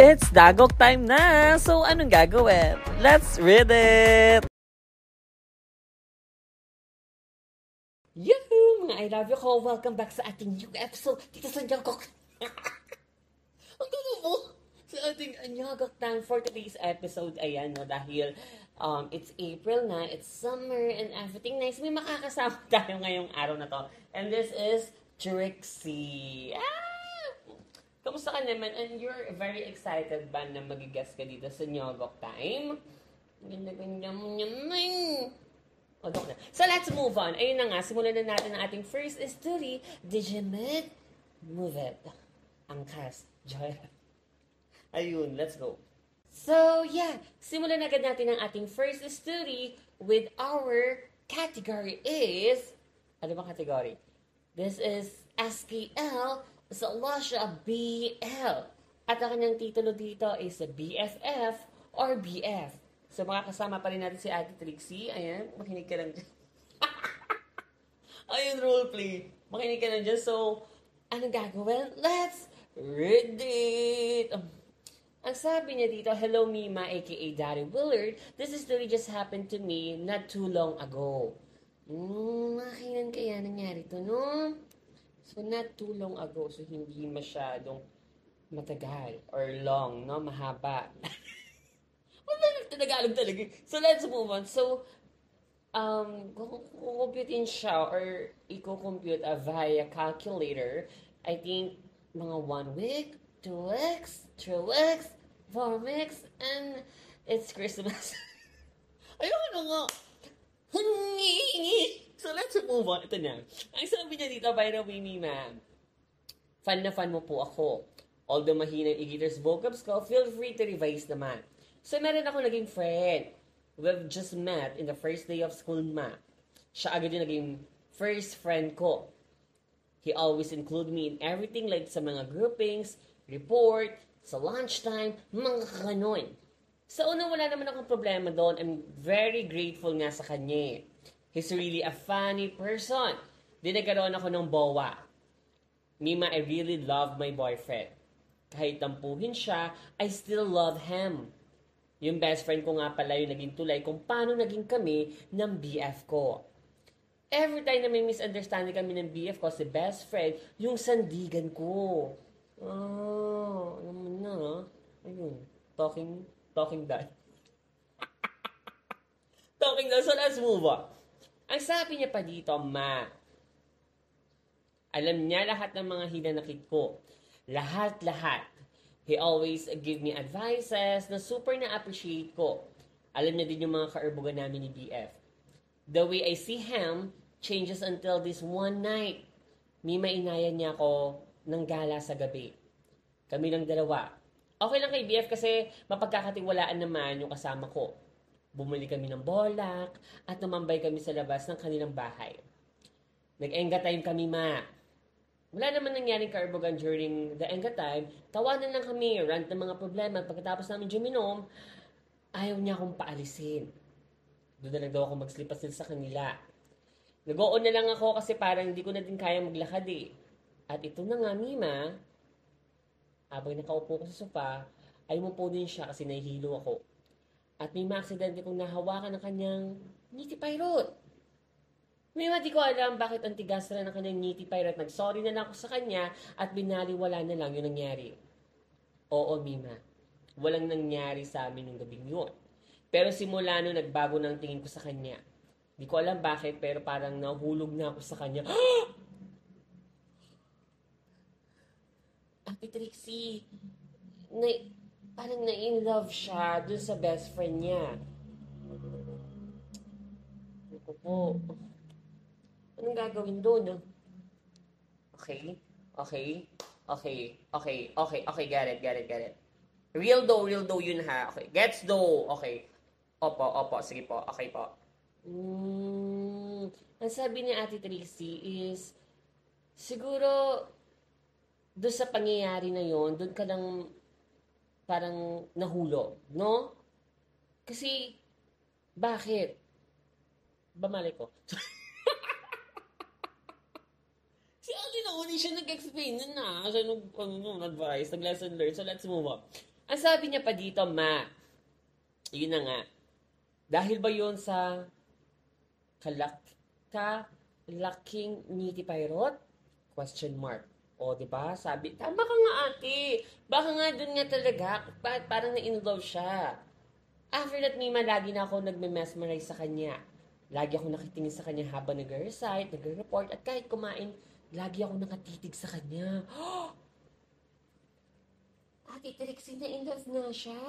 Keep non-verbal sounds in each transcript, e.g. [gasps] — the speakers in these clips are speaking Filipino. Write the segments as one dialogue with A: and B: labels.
A: It's Dagok time na! So, anong gagawin? Let's read it!
B: Yahoo! Mga I love you ko. Welcome back sa ating new episode dito sa Dagok. Ang gulo mo! Sa ating Anyagok time for today's episode. Ayan, no, dahil um, it's April na, it's summer, and everything nice. May makakasama [laughs] tayo ngayong araw na to. And this is Trixie. Ah! Kamusta ka naman? And you're very excited ba na magigas ka dito sa Nyogok Time? Ganda-ganda mo naman. O, na. So, let's move on. Ayun na nga, simulan na natin ang ating first story. Digimit, move it. Ang cast, Joy. [laughs] Ayun, let's go. So, yeah, simulan agad natin ang ating first story with our category is, ano ba category? This is SKL sa Lasha BL. At ang kanyang titulo dito is BFF or BF. So makakasama pa rin natin si Ate Trixie. Ayan, makinig ka lang dyan. [laughs] Ayun, roleplay. Makinig ka lang dyan. So, anong gagawin? Let's read it! Um, ang sabi niya dito, Hello Mima, aka Daddy Willard. This story just happened to me not too long ago. Hmm, makinan kaya nangyari to, no? So, not too long ago. So, hindi masyadong matagal or long, no? Mahaba. [laughs] Wala na Tagalog talaga. So, let's move on. So, um, kung kukumputin siya or i-compute uh, via calculator, I think mga one week, two weeks, three weeks, four weeks, and it's Christmas. [laughs] Ayun na nga. So, let's move on. Ito na. Ang sabi niya dito, by the way, Mima, fan na fan mo po ako. Although mahina yung Igiters vocabs ko, feel free to revise naman. So, meron ako naging friend. We've just met in the first day of school, ma. Siya agad yung naging first friend ko. He always include me in everything like sa mga groupings, report, sa lunchtime, mga ganon. Sa una, wala naman akong problema doon. I'm very grateful nga sa kanya. He's really a funny person. Di nagkaroon ako ng bowa. Mima, I really love my boyfriend. Kahit tampuhin siya, I still love him. Yung best friend ko nga pala yung naging tulay kung paano naging kami ng BF ko. Every time na may misunderstanding kami ng BF ko, si best friend, yung sandigan ko. Oh, alam mo na, ayun, talking, talking done. talking done, so let's move on. Ang sabi niya pa dito, ma, alam niya lahat ng mga hinanakit ko. Lahat-lahat. He always give me advices na super na-appreciate ko. Alam niya din yung mga kaerbugan namin ni BF. The way I see him changes until this one night. Mima inayan niya ako ng gala sa gabi. Kami lang dalawa. Okay lang kay BF kasi mapagkakatiwalaan naman yung kasama ko. Bumili kami ng bolak at namambay kami sa labas ng kanilang bahay. Nag-enga time kami, ma. Wala naman nangyaring karbogan during the enga time. Tawanan lang kami, rant ng mga problema. At pagkatapos namin juminom, ayaw niya akong paalisin. Doon na lang daw ako magslipas sa kanila. Nag-on na lang ako kasi parang hindi ko na din kaya maglakad eh. At ito na nga, Mima, habang nakaupo ko sa sofa, ay mo din siya kasi nahihilo ako. At may maaksidente kong nahawakan ng kanyang niti pirate. May di ko alam bakit ang tigas na ng kanyang niti pirate. Nag-sorry na lang ako sa kanya at binaliwala na lang yung nangyari. Oo, Mima. Walang nangyari sa amin yung gabing yun. Pero simula nung nagbago ng tingin ko sa kanya. Di ko alam bakit, pero parang nahulog na ako sa kanya. [gasps] Ate Trixie, na, parang na-in love siya dun sa best friend niya. Ako po. Anong gagawin doon? Okay, okay, okay, okay, okay, okay, get it, get it, get it. Real dough, real dough yun ha. Okay, gets dough. Okay. Opo, opo, sige po, okay po. Mm, ang sabi ni Ate Trixie is, siguro, doon sa pangyayari na yon doon ka lang parang nahulog, no? Kasi, bakit? Bamali ko. [laughs] si Ate na uli siya nag-explain nun na. Siya nag, ano, advice, nag-lesson learned. So, let's move on. Ang sabi niya pa dito, ma, yun na nga, dahil ba yun sa kalak kalaking niti pirate? Question mark. O, di ba? Sabi, tama ka nga ate. Baka nga dun nga talaga. Bakit parang na-inlove siya. After that, Mima, lagi na ako nagme-mesmerize sa kanya. Lagi ako nakitingin sa kanya habang nag-recite, nag-report, at kahit kumain, lagi ako nakatitig sa kanya. [gasps] Ate Trixie, na-inlove na siya.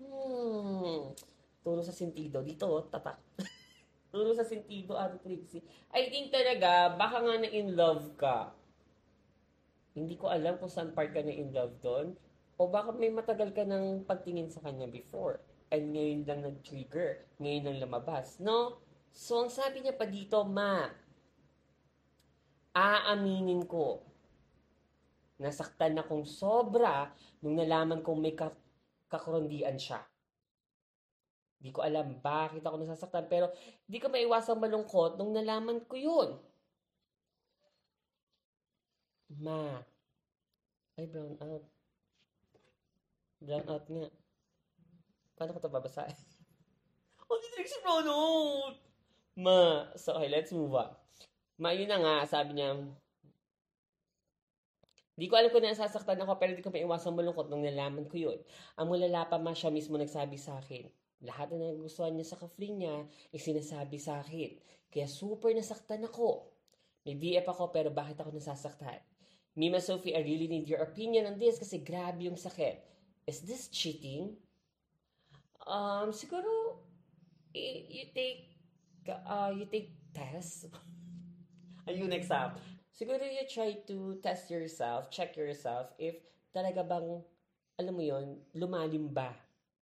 B: Hmm. Turo sa sentido. Dito, oh, tatak. [laughs] Turo sa sentido, Ate Trixie. I think talaga, baka nga na-in love ka. Hindi ko alam kung saan part ka na-in love doon. O baka may matagal ka ng pagtingin sa kanya before. And ngayon lang nag-trigger. Ngayon lang lumabas. No? So, ang sabi niya pa dito, ma, aaminin ko, nasaktan na kong sobra nung nalaman kong may kak- kakurondian siya. Di ko alam bakit ako nasasaktan, pero di ko maiwasang malungkot nung nalaman ko yun. Ma, ay brown out. Brown out nga. Paano ko ito babasahin? [laughs] oh, di Trixie brown out! Ma, so okay, let's move on. Ma, yun na nga, sabi niya, Di ko alam kung nasasaktan ako pero di ko maiwasang malungkot nung nalaman ko yun. Ang mulala pa ma siya mismo nagsabi sa akin. Lahat na nagustuhan niya sa kafling niya, isinasabi sa akin. Kaya super nasaktan ako. May BF ako pero bakit ako nasasaktan? Mima Sophie, I really need your opinion on this kasi grabe yung sakit. Is this cheating? Um, siguro, you take, uh, you take test. [laughs] Ayun, next up. Siguro you try to test yourself, check yourself if talaga bang, alam mo yon lumalim ba?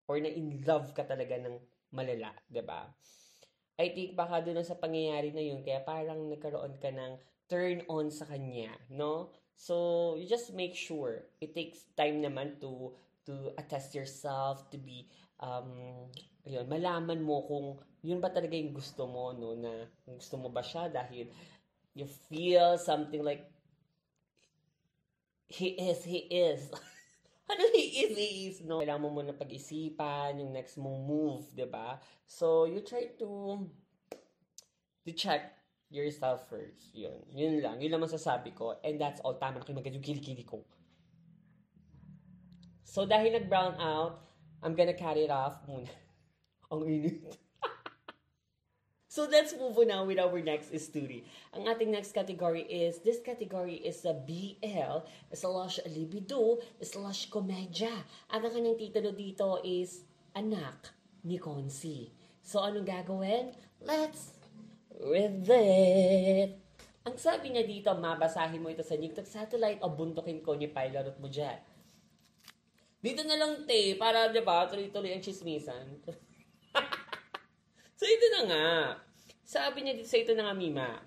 B: Or na in love ka talaga ng malala, 'di ba? I think baka doon sa pangyayari na yun, kaya parang nagkaroon ka ng turn on sa kanya, no? So, you just make sure. It takes time naman to to attest yourself, to be, um, yun, malaman mo kung yun ba talaga yung gusto mo, no? Na gusto mo ba siya dahil you feel something like he is, he is. [laughs] ano is, no? Kailangan mo muna pag-isipan yung next mong move, di ba? So, you try to to check yourself first. Yun. Yun lang. Yun lang masasabi ko. And that's all. Tama na kayo kilikili ko. So, dahil nag-brown out, I'm gonna carry it off muna. [laughs] Ang init. So let's move on now with our next story. Ang ating next category is, this category is a BL slash libido slash komedya. At ang kanyang titulo dito is Anak ni Consi. So anong gagawin? Let's read it. Ang sabi niya dito, mabasahin mo ito sa TikTok satellite o buntukin ko ni Pilot mo dyan. Dito na lang, te, para, di ba, tuloy-tuloy ang chismisan. [laughs] so, ito na nga. Sabi niya dito sa ito na nga, Mima.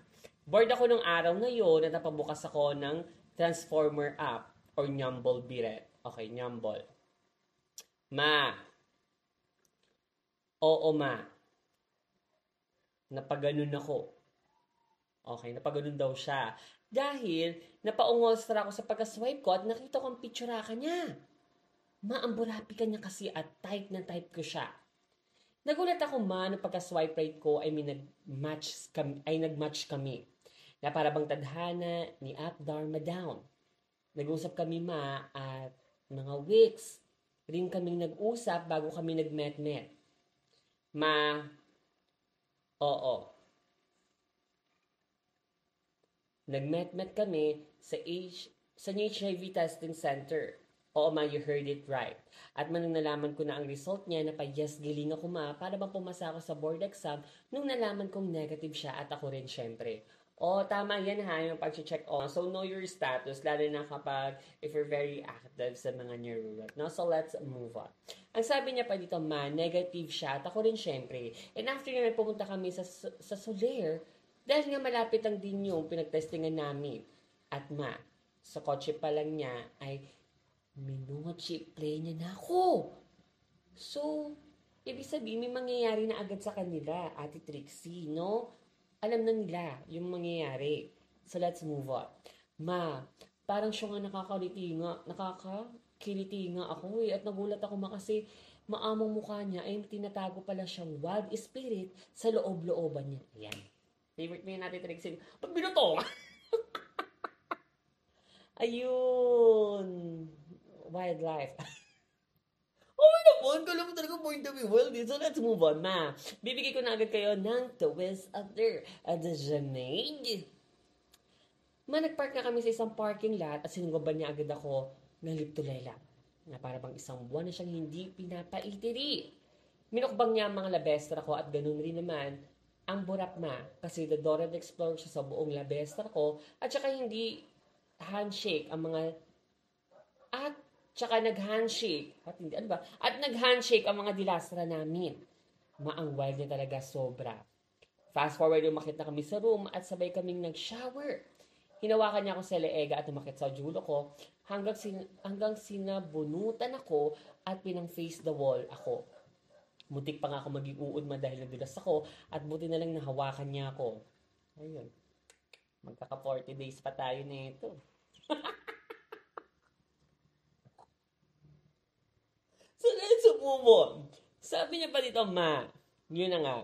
B: Bored ako nung araw na yon na napabukas ako ng Transformer app or Nyambol Biret. Okay, Nyambol. Ma. Oo, ma. Napaganon ako. Okay, napaganon daw siya. Dahil, napaungolstra ako sa pagka-swipe ko at nakita ko ang picture ka niya. Ma, ang burapi ka niya kasi at type na type ko siya. Nagulat ako ma nung pagka-swipe right ko ay may nag-match kami, ay nag-match kami. Na para bang tadhana ni Up Dharma Down. Nag-usap kami ma at mga weeks rin kaming nag-usap bago kami nag-met-met. Ma, oo. Nag-met-met kami sa H, sa HIV testing center. Oo ma, you heard it right. At manang nalaman ko na ang result niya na pa-yes giling ako ma para bang pumasa ako sa board exam nung nalaman kong negative siya at ako rin syempre. O, tama yan ha, yung pag-check on. So, know your status, lalo na kapag if you're very active sa mga neurorat. No? So, let's move on. Ang sabi niya pa dito, ma, negative siya at ako rin syempre. And after nga pumunta kami sa, sa Soler, dahil nga malapit lang din yung pinagtestingan namin. At ma, sa kotse pa lang niya ay minochi play niya na ako. So, ibig sabihin, may mangyayari na agad sa kanila, Ate Trixie, no? Alam na nila yung mangyayari. So, let's move on. Ma, parang siya nga nakakaliti nga, nakakakiliti nga ako eh. At nagulat ako ma kasi maamong mukha niya ay tinatago pala siyang wild spirit sa loob-looban niya. Ayan. Favorite mo yun natin Trixie. Pag binuto. [laughs] Ayun. Wildlife. [laughs] Oh, naman, kala mo talaga point of view. Well, so let's move on na. Bibigay ko na agad kayo ng twist after the Janade. Ma, nagpark na kami sa isang parking lot at sinugaban niya agad ako ng liptulela na para bang isang buwan na siyang hindi pinapaitiri. Minukbang niya ang mga labestra ko at ganun rin naman ang burakma kasi the Dora the Explorer siya sa buong labestra ko at saka hindi handshake ang mga at tsaka nag-handshake at hindi ano ba at nag-handshake ang mga dilastra namin maang wild niya talaga sobra fast forward yung makita kami sa room at sabay kaming nag-shower hinawakan niya ako sa leega at umakit sa julo ko hanggang, sin hanggang sinabunutan ako at pinang face the wall ako Mutik pa nga ako maging uod man dahil nadulas ako at buti na lang nahawakan niya ako. Ayun. Magkaka 40 days pa tayo nito. [laughs] so on. Sabi niya pa dito, ma, yun na nga,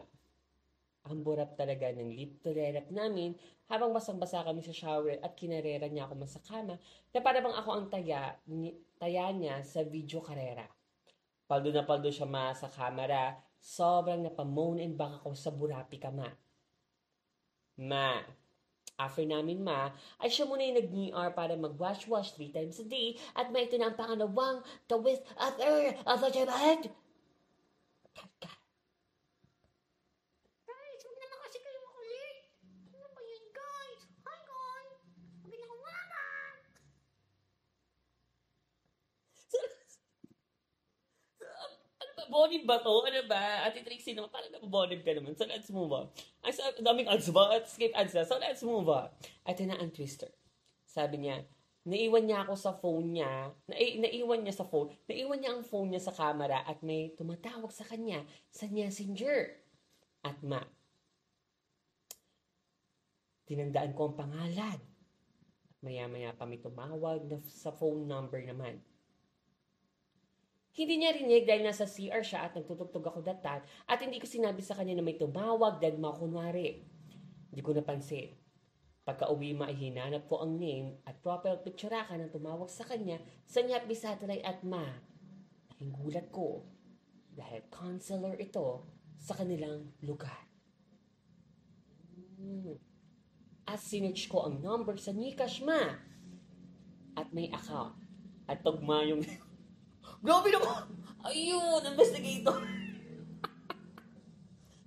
B: ang burap talaga ng lip to rerap namin habang basang-basa kami sa shower at kinarera niya ako sa kama na para bang ako ang taya, ni, taya niya sa video karera. Paldo na paldo siya ma sa camera. Sobrang napamone and baka ako sa burapi ka ma. Ma, after namin ma, ay siya muna yung nag-NR para mag-wash-wash three times a day at may ito na ang pangalawang the with other of the jabad. Kaka.
C: Guys, huwag naman kasi kayo makulit. Ano ba yan, guys? Hi, guys. Magandang umaga.
B: ano ba, bonib ba to? Ano ba? Ate Trixie naman, parang nababonib ka naman. So, let's move on. Ang daming ads ba? At skip ads na. So, let's move on. Ito na ang twister. Sabi niya, naiwan niya ako sa phone niya, na, naiwan niya sa phone, naiwan niya ang phone niya sa camera at may tumatawag sa kanya sa messenger. At ma, tinandaan ko ang pangalan. At maya-maya pa may tumawag na sa phone number naman. Hindi niya rinig dahil nasa CR siya at nagtutugtog ako that time at hindi ko sinabi sa kanya na may tumawag dahil mga kunwari. Hindi ko napansin. Pagka uwi ma ay hinanap ko ang name at profile picture ka ng tumawag sa kanya sa Nyapi Satellite at Ma. Naging gulat ko dahil counselor ito sa kanilang lugar. Hmm. At sinerch ko ang number sa Gcash Ma at may account. At tugma yung Grabe naman! Ayun, investigator.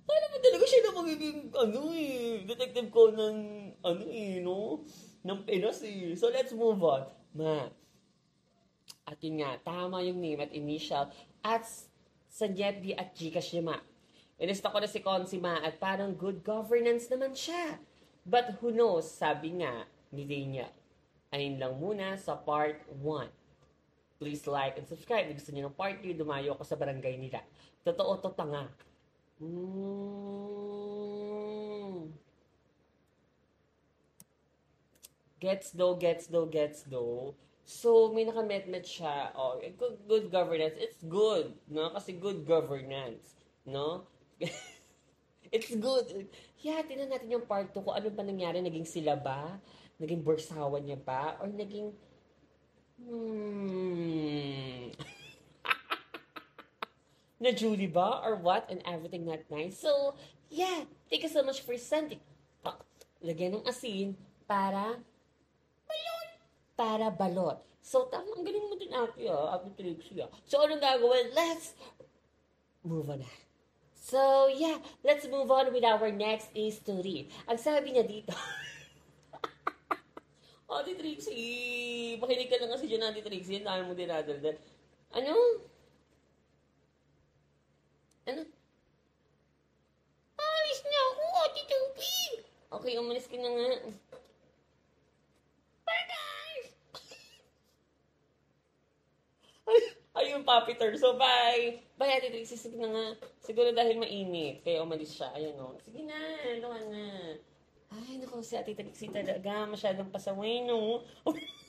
B: Paano ba talaga siya na magiging, ano eh, detective ko ng, ano eh, no? Ng Pinas eh. So, let's move on. Ma, at yun nga, tama yung name at initial at sa Jebi at Gcash niya, ma. Inista ko na si Consi, ma, at parang good governance naman siya. But who knows, sabi nga ni Dania. Ayun lang muna sa part 1. Please like and subscribe. Kung gusto niyo ng part 2, dumayo ako sa barangay nila. Totoo to tanga. Mm. Gets do, gets do, gets do. So, may nakametmet siya. Oh, good, good governance. It's good, no? Kasi good governance, no? [laughs] It's good. Yeah, tinan natin yung part 2 kung ano ba nangyari. Naging sila ba? Naging bursawan niya ba? Or naging Hmm. [laughs] na Julie ba? Or what? And everything not nice. So, yeah. Thank you so much for sending. Lagyan ng asin para balot. Para balot. So, tama. Ang galing mo din ate ah. Ate Trixie ah. So, anong gagawin? Let's move on na. So, yeah. Let's move on with our next story. Ang sabi niya dito. [laughs] Ate Trixie, makinig ka lang kasi dyan, Ate Trixie. Ang dami mo dinadaldal. Ano? Ano?
C: Alis na ako, Ate Tubig.
B: Okay, umalis ka na nga.
C: Bye, guys. [laughs]
B: Ay, ayun, Papiter. So, bye. Bye, Ate Trixie. Sige na nga. Siguro dahil mainit. Kaya umalis siya. Ayan o. Sige na. Luha na. Ay, naku, si Ate Trixie talaga. Masyadong pasaway, no? [laughs]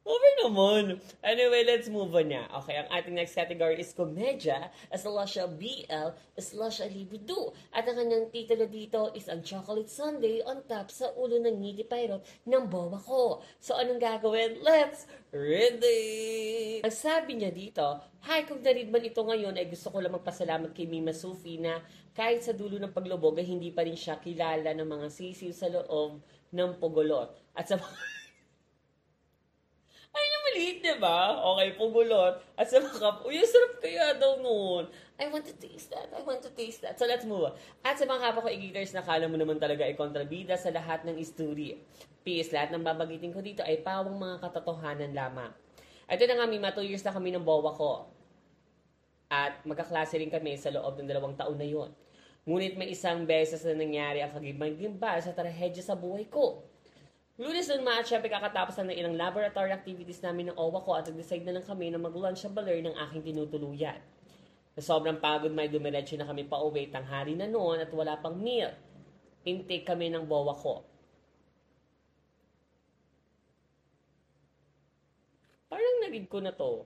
B: Over naman. Anyway, let's move on na. Okay, ang ating next category is komedya, slash BL, slash libido. At ang kanyang titulo dito is ang Chocolate Sunday on top sa ulo ng ngiti pirate ng bowa ko. So, anong gagawin? Let's read it! Ang sabi niya dito, Hi, kung narid man ito ngayon, ay gusto ko lang magpasalamat kay Mima Sufi na kahit sa dulo ng paglubog ay hindi pa rin siya kilala ng mga sisiw sa loob ng pugolot. At sa [laughs] maliit, di ba? Okay, pugulot. At sa mga kap, uy, sarap kaya daw noon. I want to taste that. I want to taste that. So, let's move on. At sa mga kapwa ko e-geekers, nakala mo naman talaga ay kontrabida sa lahat ng isturi. Peace, lahat ng babagitin ko dito ay pawang mga katotohanan lamang. Ito na nga, Mima, 2 years na kami ng bowa ko. At magkaklase rin kami sa loob ng dalawang taon na yon. Ngunit may isang beses na nangyari ang kagibang-gimbal sa trahedya sa buhay ko. Lunes nun mga syempre kakatapos lang ng ilang laboratory activities namin ng OWA ko at nag-decide na lang kami na mag-lunch sa baler ng aking tinutuluyan. Sa sobrang pagod may dumiretso na kami pa uwi tanghari na noon at wala pang meal. Intake kami ng bowa ko. Parang nagid ko na to.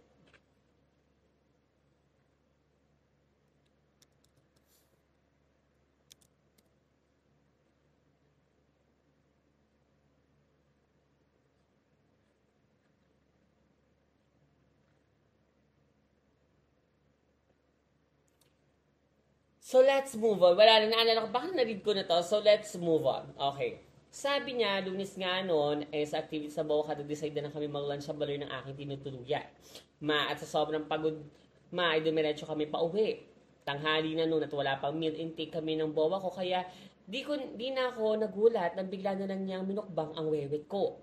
B: So, let's move on. Wala na, naalala ko, baka na-read ko na to. So, let's move on. Okay. Sabi niya, lunis nga noon, eh, sa activity sa Boca, decide na kami mag-lunch sa baloy ng aking tinutuluyan. Ma, at sa sobrang pagod, ma, ay dumiretso kami pa uwi. Tanghali na noon at wala pang meal intake kami ng bowa ko, kaya di, ko, di na ako nagulat nang bigla na lang niyang minukbang ang wewet ko.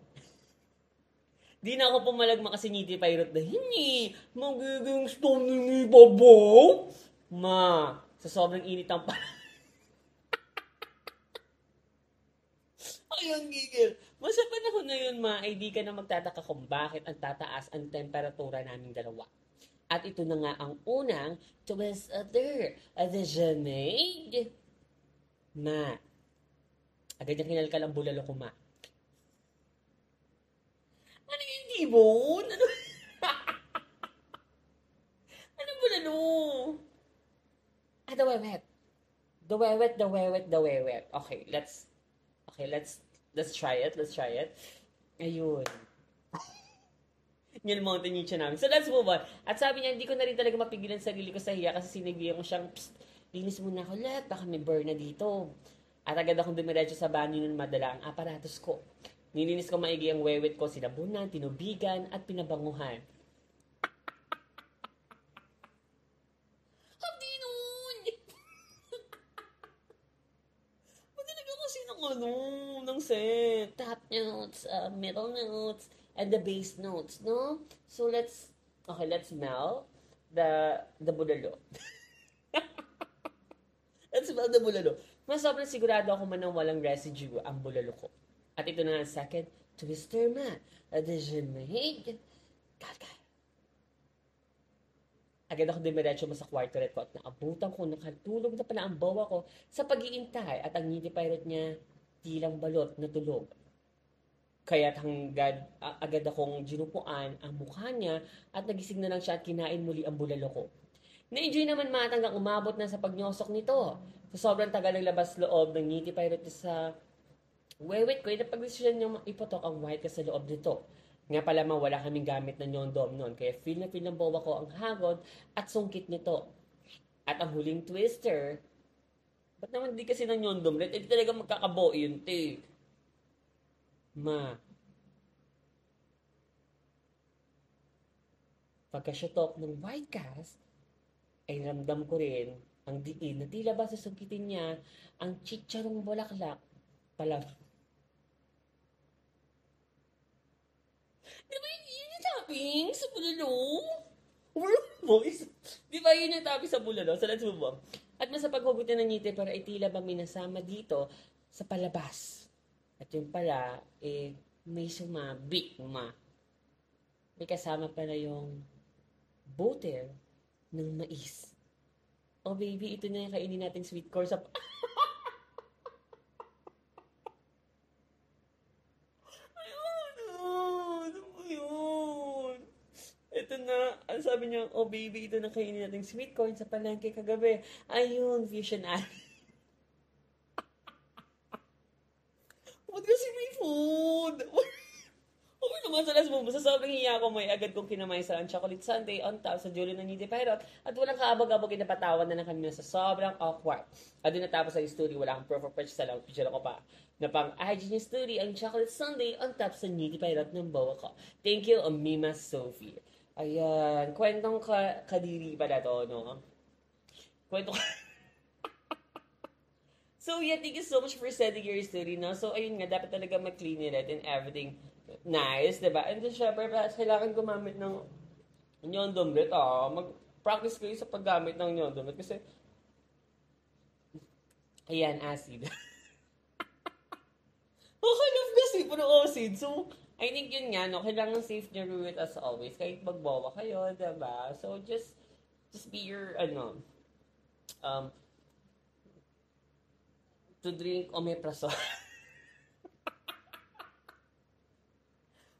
B: [laughs] Di na ako pumalagma kasi niti pirate na hindi. Magiging stone ni Babaw. Ma, sa sobrang init ang pa... [laughs] Ay, ang gigil. Masa panahon na yun, ma, ay di ka na magtataka kung bakit ang tataas ang temperatura naming dalawa. At ito na nga ang unang twist other. Jamade. Ma, agad yung kinalkal ang bulalo ko, ma. Ano yung tibon? Ano? [laughs] ano bulalo? Ah, the wewet. The wewet, the wewet, the wewet. Okay, let's, okay, let's, let's try it, let's try it. Ayun. [laughs] Yun mountain yung namin. So, let's move on. At sabi niya, hindi ko na rin talaga mapigilan sa sarili ko sa hiya kasi sinabihan ko siyang, Psst, linis muna ako lahat, baka may burn na dito. At agad akong dumiretso sa banyo nun madala ang aparatos ko. Nilinis ko maigi ang wewet ko, sinabunan, tinubigan, at pinabanguhan. Hindi nun! Madalag kasi ng ano, ng set. Top notes, uh, middle notes, and the bass notes, no? So let's, okay, let's smell the, the bulalo. [laughs] let's smell the bulalo. Mas sobrang sigurado ako man na walang residue ang bulalo ko. At ito na ang second twister ma. At the jemig. Kalkal. Agad ako dumiretso mo sa kwarto red ko at naabutan ko nakatulog na pala ang bawa ko sa pag-iintay at ang ngiti pirate niya tilang balot na tulog. Kaya't hanggang agad akong ginupuan ang mukha niya at nagising na lang siya at kinain muli ang bulalo ko. Na-enjoy naman mata hanggang umabot na sa pagnyosok nito. Sa sobrang tagal ng labas loob ng ngiti pirate sa wewet ko, napag-desisyon niya ipotok ang white sa loob nito. Nga pala wala kaming gamit na nyondom noon. Kaya feel na feel ng bawa ko ang hagod at sungkit nito. At ang huling twister, ba't naman di kasi ng nyondom red? Eh, talaga magkakabo yun, te. Ma. Pagkasyotok ng white cast, ay ramdam ko rin ang diin na tila ba susungkitin niya ang chicharong bulaklak pala. Di ba yun, yun yung topping sa bulalo? Boys, di ba yun yung topping sa bulalo? So let's move on. At nasa paghugot niya ng ngiti para ay tila minasama dito sa palabas. At yun pala, eh, may sumabik, ma. May kasama pala yung butter ng mais. Oh baby, ito na yung kainin nating sweet corn sa... [laughs] Ayun! Ano ba yun? ito na, ang sabi niya, oh baby, ito na kainin natin sweet corn sa palengke kagabi. Ayun, fusion alley. Ba't [laughs] kasi may food? [laughs] Okay naman sa last mo. Sa sobrang hiya ko, may agad kong kinamay sa chocolate sundae on top sa Julie na Nidi Pirate at walang kaabag-abag inapatawan na lang kami na sa sobrang awkward. At doon natapos sa story, wala akong proof of purchase sa lang. Picture ako pa na pang IG niya story ang chocolate sundae on top sa Nidi Pirate ng bawa ko. Thank you, Mima Sophie. Ayan, kwentong ka kadiri pala to, no? Kwento [laughs] So yeah, thank you so much for sending your story, no? So ayun nga, dapat talaga mag-clean it and everything nice, diba? And then syempre, kailangan gumamit ng nyondomlet, ah. Mag-practice kayo sa paggamit ng nyondomlet kasi ayan, acid. [laughs] okay, love kasi, puro acid. So, I think yun nga, no, kailangan safe nyo rule as always. Kahit magbawa kayo, diba? So, just, just be your, ano, um, to drink omeprazole. [laughs]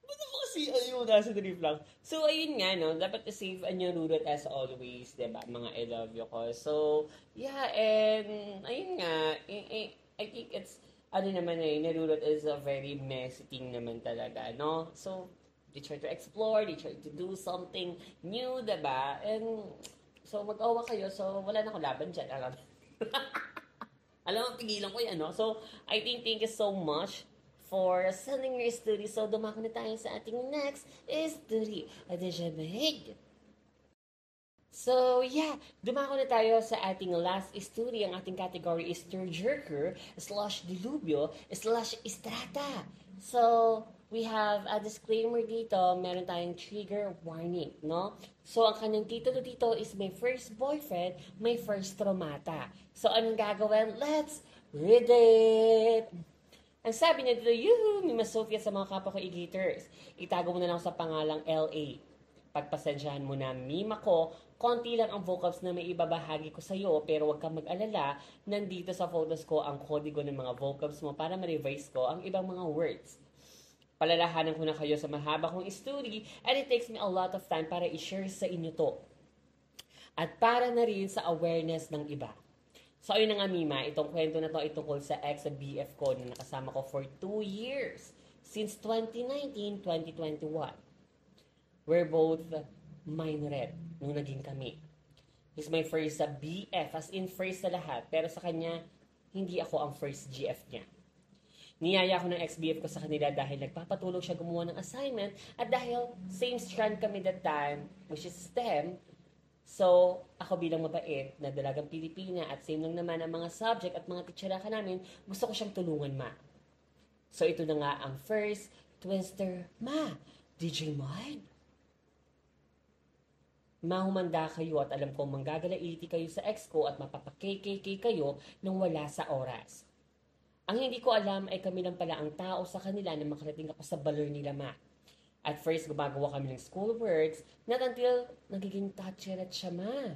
B: Ba't ako kasi, ayun, nasa drip lang. So, ayun nga, no, dapat save and your rule as always, diba? Mga I love you ko. So, yeah, and, ayun nga, I, I, I think it's, ano naman eh, narulot is a very messy thing naman talaga, no? So, they try to explore, they try to do something new, diba? And, so, mag-awa kayo, so, wala na akong laban dyan, alam. [laughs] alam mo, pigilan ko yan, no? So, I think, thank you so much for sending your story. So, dumako na tayo sa ating next story. Adesha Mahig. So, yeah, dumako na tayo sa ating last story. Ang ating category is tearjerker slash dilubyo slash istrata. So, we have a disclaimer dito. Meron tayong trigger warning, no? So, ang kanyang titulo dito is My First Boyfriend, My First Traumata. So, anong gagawin? Let's read it! Ang sabi niya dito, yuhu, Mima Sofia sa mga kapwa ko e-gators. Itago mo na lang sa pangalang LA. Pagpasensyahan mo na Mima ko, konti lang ang vocals na may ibabahagi ko sa iyo, pero huwag kang mag-alala, nandito sa photos ko ang kodigo ng mga vocals mo para ma-revise ko ang ibang mga words. Palalahanan ko na kayo sa mahaba kong story and it takes me a lot of time para i-share sa inyo to. At para na rin sa awareness ng iba. So, ayun na nga, Mima. Itong kwento na to ay tungkol sa ex sa BF ko na nakasama ko for 2 years. Since 2019-2021. We're both minorette nung naging kami. He's my first sa BF, as in first sa lahat. Pero sa kanya, hindi ako ang first GF niya. Niyaya ko ng ex-BF ko sa kanila dahil nagpapatulog siya gumawa ng assignment at dahil same strand kami that time, which is STEM, So, ako bilang mabait na dalagang Pilipina at same lang naman ang mga subject at mga titsaraka namin, gusto ko siyang tulungan, ma. So, ito na nga ang first twister, ma. DJ Mike? Mahumanda kayo at alam ko manggagalaiti kayo sa ex ko at mapapakkkk kayo nang wala sa oras. Ang hindi ko alam ay kami lang pala ang tao sa kanila na makarating ako sa balor nila, ma. At first, gumagawa kami ng schoolworks, not until nagiging toucher at siya, ma.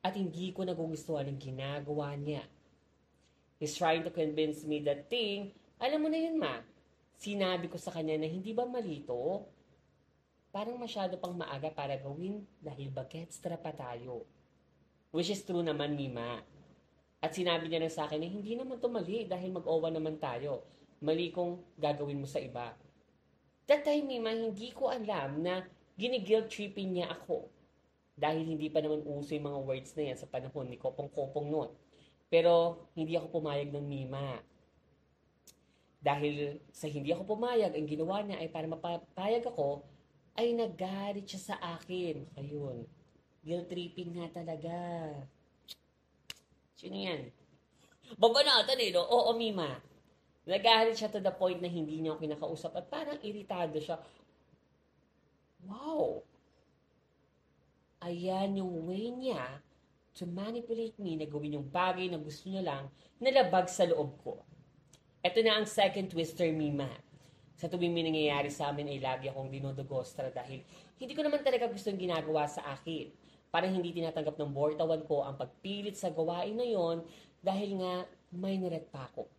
B: At hindi ko nagugustuhan ang ginagawa niya. He's trying to convince me that thing, alam mo na yun, ma. Sinabi ko sa kanya na hindi ba malito? Parang masyado pang maaga para gawin dahil bagetstra pa tayo. Which is true naman, Mima. At sinabi niya na sa akin na hindi naman to mali dahil mag-owa naman tayo. Mali kung gagawin mo sa iba. That time, Mima, hindi ko alam na ginigilt tripping niya ako. Dahil hindi pa naman uso yung mga words na yan sa panahon ni Kopong-Kopong noon. Pero hindi ako pumayag ng Mima. Dahil sa hindi ako pumayag, ang ginawa niya ay para mapapayag ako, ay nagalit siya sa akin. Ayun. Guilt tripping nga talaga. Sino yan? Babanatan eh, no? Oo, Mima. Nagalit siya to the point na hindi niya ako kinakausap at parang iritado siya. Wow! Ayan yung way niya to manipulate me na gawin yung bagay na gusto niya lang nalabag sa loob ko. Ito na ang second twister, Mima. Sa tuwing may nangyayari sa amin ay lagi akong dinodogostra dahil hindi ko naman talaga gusto yung ginagawa sa akin. Parang hindi tinatanggap ng bortawan ko ang pagpilit sa gawain na yon dahil nga minoret pa ako.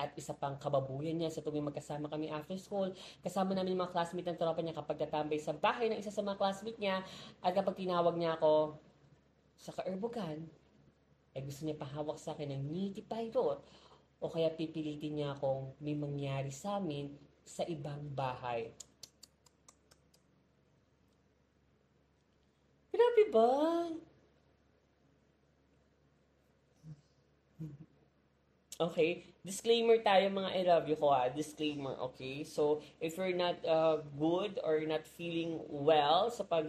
B: at isa pang kababuyan niya sa tuwing magkasama kami after school. Kasama namin mga classmate ng tropa niya kapag tatambay sa bahay ng isa sa mga classmate niya at kapag tinawag niya ako sa kaerbugan, eh gusto niya pahawak sa akin ng nitty pirate o kaya pipilitin niya akong may mangyari sa amin sa ibang bahay. Grabe ba? Okay, disclaimer tayo mga I love you ko ah. Disclaimer, okay? So, if you're not uh, good or not feeling well sa pag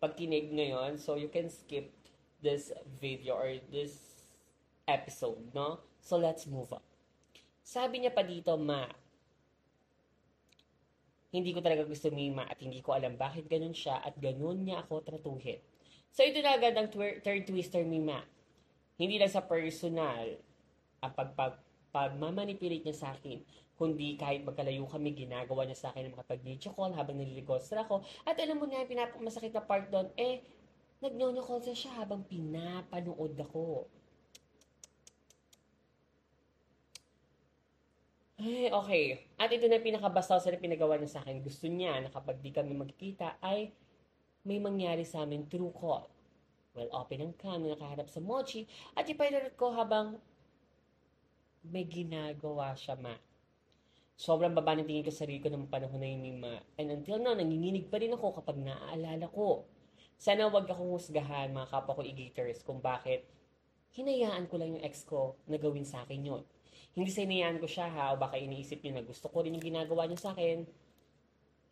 B: pagkinig ngayon, so you can skip this video or this episode, no? So, let's move on. Sabi niya pa dito, ma, hindi ko talaga gusto Mima at hindi ko alam bakit ganun siya at ganun niya ako tratuhin. So, ito na agad ang twer- third twister, Mima. Hindi lang sa personal, ang pagpag pagmamanipulate niya sa akin, kundi kahit magkalayo kami, ginagawa niya sa akin ng mga pag-video call habang nililigostra ako. At alam mo na, yung pinakamasakit na part doon, eh, nag-nonyo call siya habang pinapanood ako. Ay, okay. At ito na pinakabastaw sa pinagawa niya sa akin. Gusto niya na kapag di kami magkikita ay may mangyari sa amin through call. Well, open ang cam na nakaharap sa mochi at ipailarot ko habang may ginagawa siya, ma. Sobrang baba ng tingin ko sa sarili ko ng panahon na yun ni ma. And until now, nanginginig pa rin ako kapag naaalala ko. Sana wag akong husgahan, mga kapwa ko e-gators, kung bakit hinayaan ko lang yung ex ko na gawin sa akin yun. Hindi sa hinayaan ko siya ha, o baka iniisip niyo na gusto ko rin yung ginagawa niya sa akin.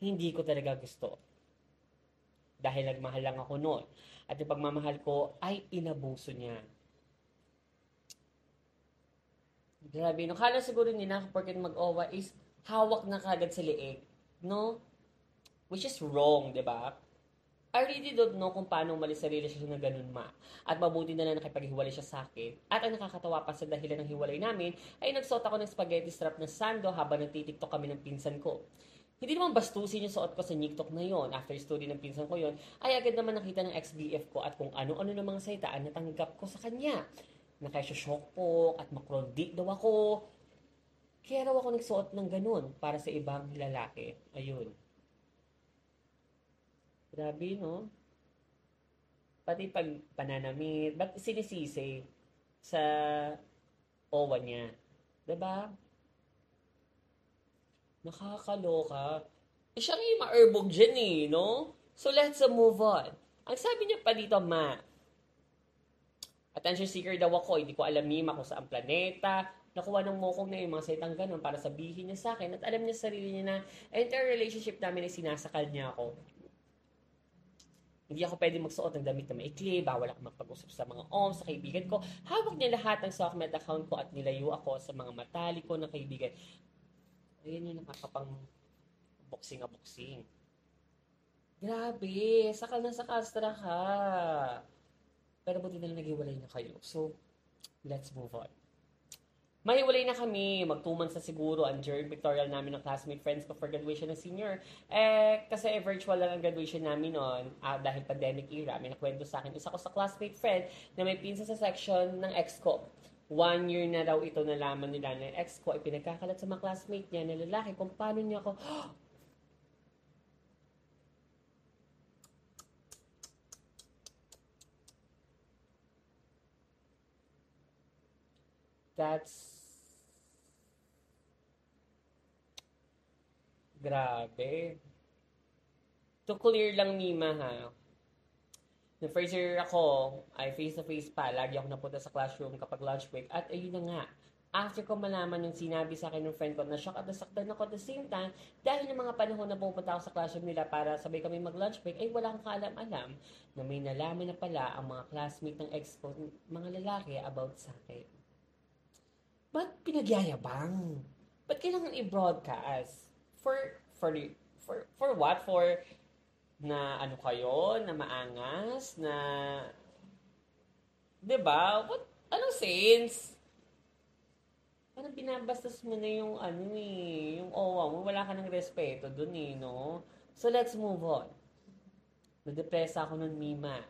B: Hindi ko talaga gusto. Dahil nagmahal lang ako noon. At yung pagmamahal ko ay inabuso niya. Grabe, no? Kala siguro nila porket mag-owa is hawak na kagad sa leeg. No? Which is wrong, di ba? I really don't know kung paano umalis sa relasyon na ganun ma. At mabuti na lang nakipaghiwalay siya sa akin. At ang nakakatawa pa sa dahilan ng hiwalay namin, ay nagsuot ako ng spaghetti strap na sando habang nagtitiktok kami ng pinsan ko. Hindi naman bastusin yung suot ko sa TikTok na yon after story ng pinsan ko yon ay agad naman nakita ng ex-BF ko at kung ano-ano ng mga salita ang natanggap ko sa kanya. Nakasya-shock po at makrondi daw ako. Kaya raw ako nagsuot ng ganun para sa ibang lalaki. Ayun. Grabe, no? Pati pag pananamit, ba't sinisisi sa owa niya? 'Di ba? Nakakaloka. Eh, siya yung ma-erbog dyan eh, no? So, let's uh, move on. Ang sabi niya pa dito, ma, attention seeker daw ako, hindi ko alam mima kung saan planeta, nakuha ng mokong na yung mga salitang ganun para sabihin niya sa akin at alam niya sa sarili niya na entire relationship namin ay sinasakal niya ako. Hindi ako pwede magsuot ng damit na maikli, bawal ako magpag-usap sa mga om, sa kaibigan ko. Hawak niya lahat ng Sockmed account ko at nilayo ako sa mga matali ko na kaibigan. Ayun yung nakakapang boxing a boxing. Grabe, sakal na sakal, stra ka. Pero buti na lang naghiwalay na kayo. So, let's move on. Mahiwalay na kami, mag two months na siguro ang during pictorial namin ng classmate friends ko for graduation ng senior. Eh, kasi eh, virtual lang ang graduation namin noon ah, dahil pandemic era. May nakwento sa akin, isa ko sa classmate friend na may pinsa sa section ng ex ko. One year na daw ito nalaman nila na ex ko ay pinagkakalat sa mga classmate niya na lalaki kung paano niya ako, [gasps] That's grabe. To clear lang Mima ha. The first year ako, ay face-to-face pa. Lagi ako napunta sa classroom kapag lunch break. At ayun na nga, after ko malaman yung sinabi sa akin ng friend ko na shock at nasaktan ako at the same time, dahil ng mga panahon na pupunta ako sa classroom nila para sabay kami mag-lunch break, ay wala akong kaalam-alam na may nalaman na pala ang mga classmate ng ex ko, mga lalaki, about sa akin. Ba't pinagyayabang? Ba't kailangan i-broadcast? For, for, for, for what? For, na ano kayo, na maangas, na, 'di ba? What, anong sense? Parang binabastos mo na yung ano eh, yung owa mo, wala ka ng respeto dun eh, no? So let's move on. Nadepresa ako nun, Mima.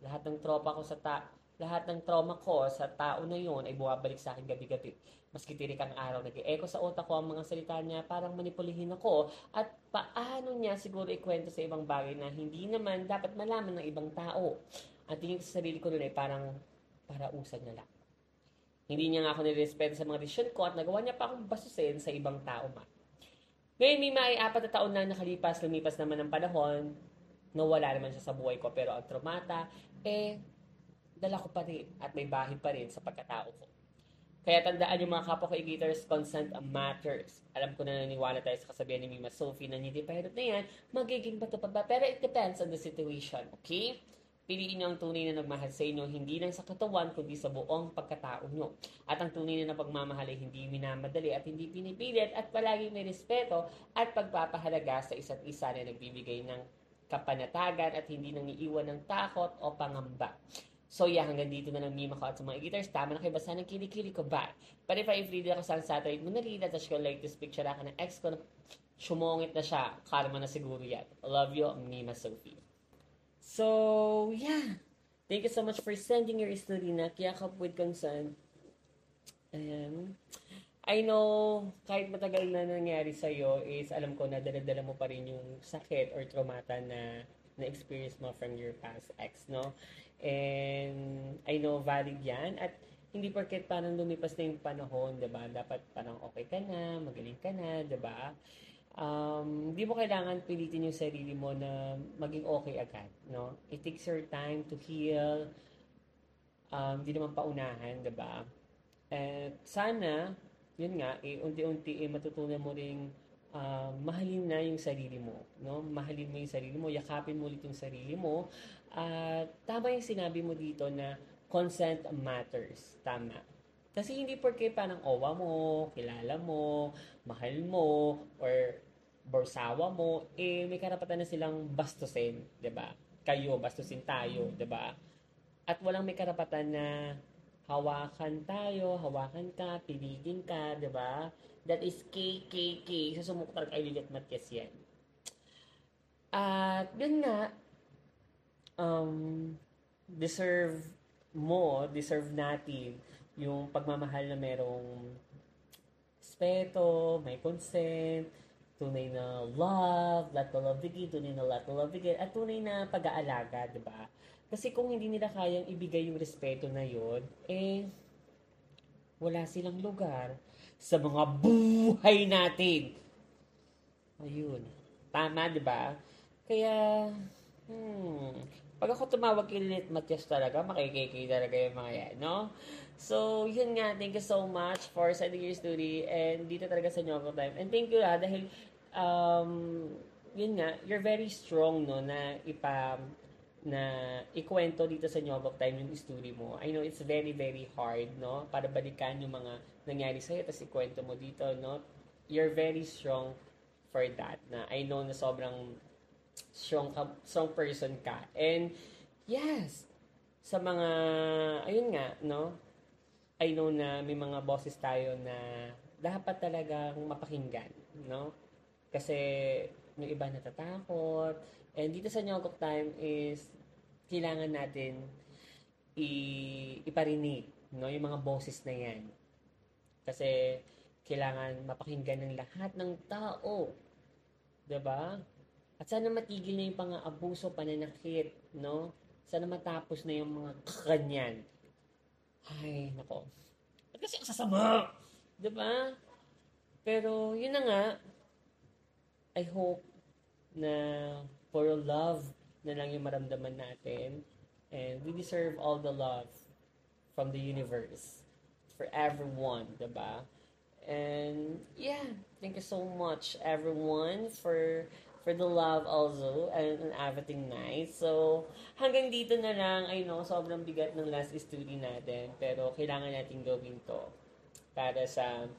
B: Lahat ng tropa ko sa ta lahat ng trauma ko sa tao na yon ay bumabalik sa akin gabi-gabi. Maski tirik ang araw, nag-echo sa utak ko ang mga salita niya, parang manipulihin ako, at paano niya siguro ikwento sa ibang bagay na hindi naman dapat malaman ng ibang tao. Ang tingin sa sarili ko noon ay parang para usad na lang. Hindi niya nga ako nirespeto sa mga desisyon ko at nagawa niya pa akong basusin sa ibang tao ma. Ngayon, may may apat na taon na nakalipas, lumipas naman ng panahon, nawala naman siya sa buhay ko. Pero ang traumata, eh, dala ko pa rin at may bahid pa rin sa pagkatao ko. Kaya tandaan yung mga kapwa kaigators, consent matters. Alam ko na naniwala tayo sa kasabihan ni Mima Sophie na hindi pilot na yan, magiging bato pa ba? Pero it depends on the situation, okay? Piliin niyo ang tunay na nagmahal sa inyo, hindi lang sa katawan, kundi sa buong pagkatao nyo. At ang tunay na pagmamahal ay hindi minamadali at hindi pinipilit at palagi may respeto at pagpapahalaga sa isa't isa na nagbibigay ng kapanatagan at hindi nang iiwan ng takot o pangamba. So yeah, hanggang dito na lang mima ko at sa mga guitars. Tama na kayo basta ng kilikili ko. Bye. But if I free ako sa satellite mo na rin, at ko like this picture ako ng ex ko na sumungit na siya. Karma na siguro yan. Love you, Mima Sophie. So, yeah. Thank you so much for sending your story na Kiyakap with Consent. And, I know, kahit matagal na nangyari sa'yo, is alam ko na daladala mo pa rin yung sakit or traumata na na-experience mo from your past ex, no? And I know valid yan. At hindi porket parang lumipas na yung panahon, 'di ba? Dapat parang okay ka na, magaling ka na, 'di ba? Um, hindi mo kailangan pilitin yung sarili mo na maging okay agad, no? It takes your time to heal. Um, hindi naman paunahan, 'di ba? At sana, yun nga, eh, unti-unti eh, matutunan mo ring uh, mahalin na yung sarili mo, no? Mahalin mo yung sarili mo, yakapin mo ulit yung sarili mo. Uh, tama yung sinabi mo dito na consent matters. Tama. Kasi hindi porke parang owa mo, kilala mo, mahal mo, or borsawa mo, eh may karapatan na silang bastusin, ba? Kayo bastusin tayo, ba? At walang may karapatan na hawakan tayo, hawakan ka, pilitin ka, ba? That is KKK. Sa sumuktal kay Lilith Matias yan. At yun nga, um, deserve mo, deserve natin yung pagmamahal na merong respeto, may consent, tunay na love, lot to love again, tunay na lot to love again, at tunay na pag-aalaga, di ba? Kasi kung hindi nila kayang ibigay yung respeto na yon eh, wala silang lugar sa mga buhay natin. Ayun. Tama, di ba? Kaya, hmm, pag ako tumawag kay Lilith Matias talaga, makikiki talaga yung mga yan, no? So, yun nga, thank you so much for sending your story and dito talaga sa Nyoko Time. And thank you ha, dahil, um, yun nga, you're very strong, no, na ipa, na ikwento dito sa Nyobok Time yung story mo. I know it's very, very hard, no? Para balikan yung mga nangyari sa'yo, tapos ikwento mo dito, no? You're very strong for that. Na I know na sobrang strong, ka, strong person ka. And, yes, sa mga, ayun nga, no? I know na may mga bosses tayo na dapat talagang mapakinggan, no? Kasi yung iba natatakot. And dito sa Nyogok Time is kailangan natin i- iparinig no, yung mga boses na yan. Kasi kailangan mapakinggan ng lahat ng tao. 'Di ba? At sana matigil na yung pang-aabuso, pananakit, no? Sana matapos na yung mga kanyan. Ay, nako. At kasi ang sasama. 'Di ba? Pero yun na nga, I hope na for love na lang yung maramdaman natin. And we deserve all the love from the universe for everyone, diba? And yeah, thank you so much everyone for for the love also and, and everything nice. So, hanggang dito na lang, I know, sobrang bigat ng last story natin, pero kailangan natin gawin to para sa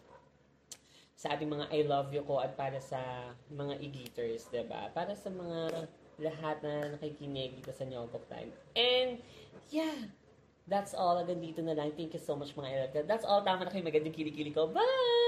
B: sa ating mga I love you ko at para sa mga e-geaters, 'di ba? Para sa mga lahat na nakikinig dito sa Nyogok Time. And, yeah, that's all. Hanggang dito na lang. Thank you so much mga Elka. That's all. Tama na kayo. Magandang kilikili ko. Bye!